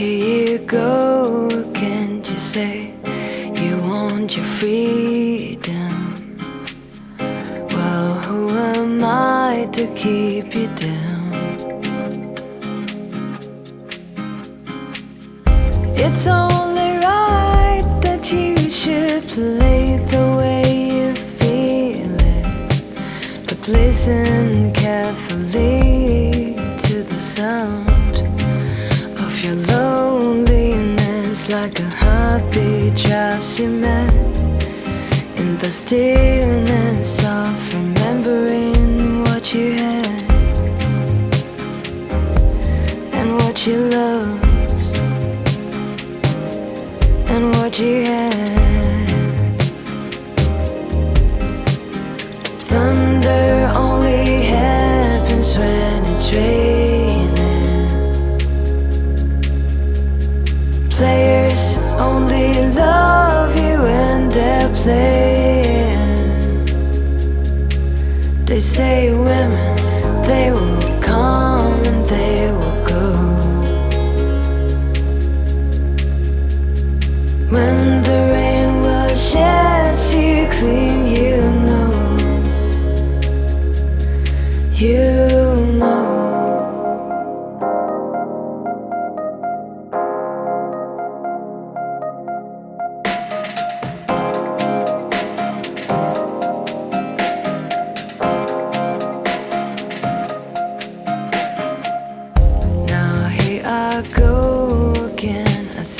here you go. Can't you say you want your freedom? Well, who am I to keep you down? It's only right that you should play the way you feel it. But listen heartbeat drives you mad. In the stillness of remembering what you had and what you lost and what you had. Thunder only happens when it's raining. Players only love you when they're playing. They say women, they will come and they will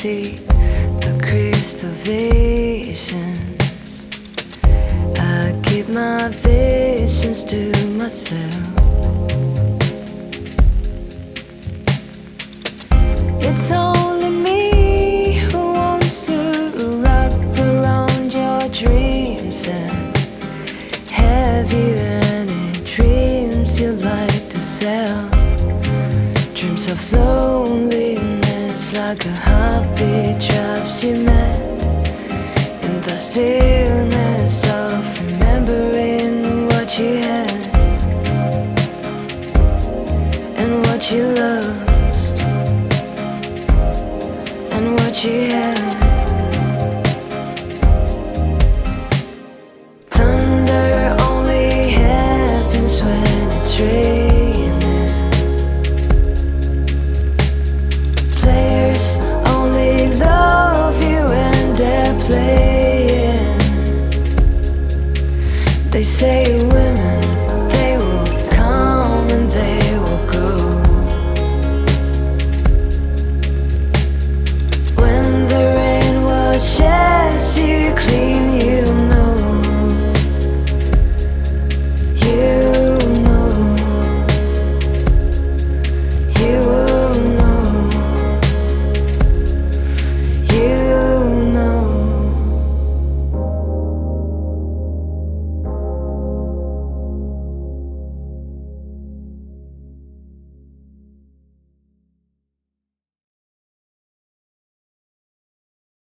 see the crystal visions. I keep my visions to myself. It's only me who wants to wrap around your dreams and have you any dreams you like to sell? Dreams of like a heartbeat drives you mad In the stillness of remembering what you had. And what you lost. And what you had They say women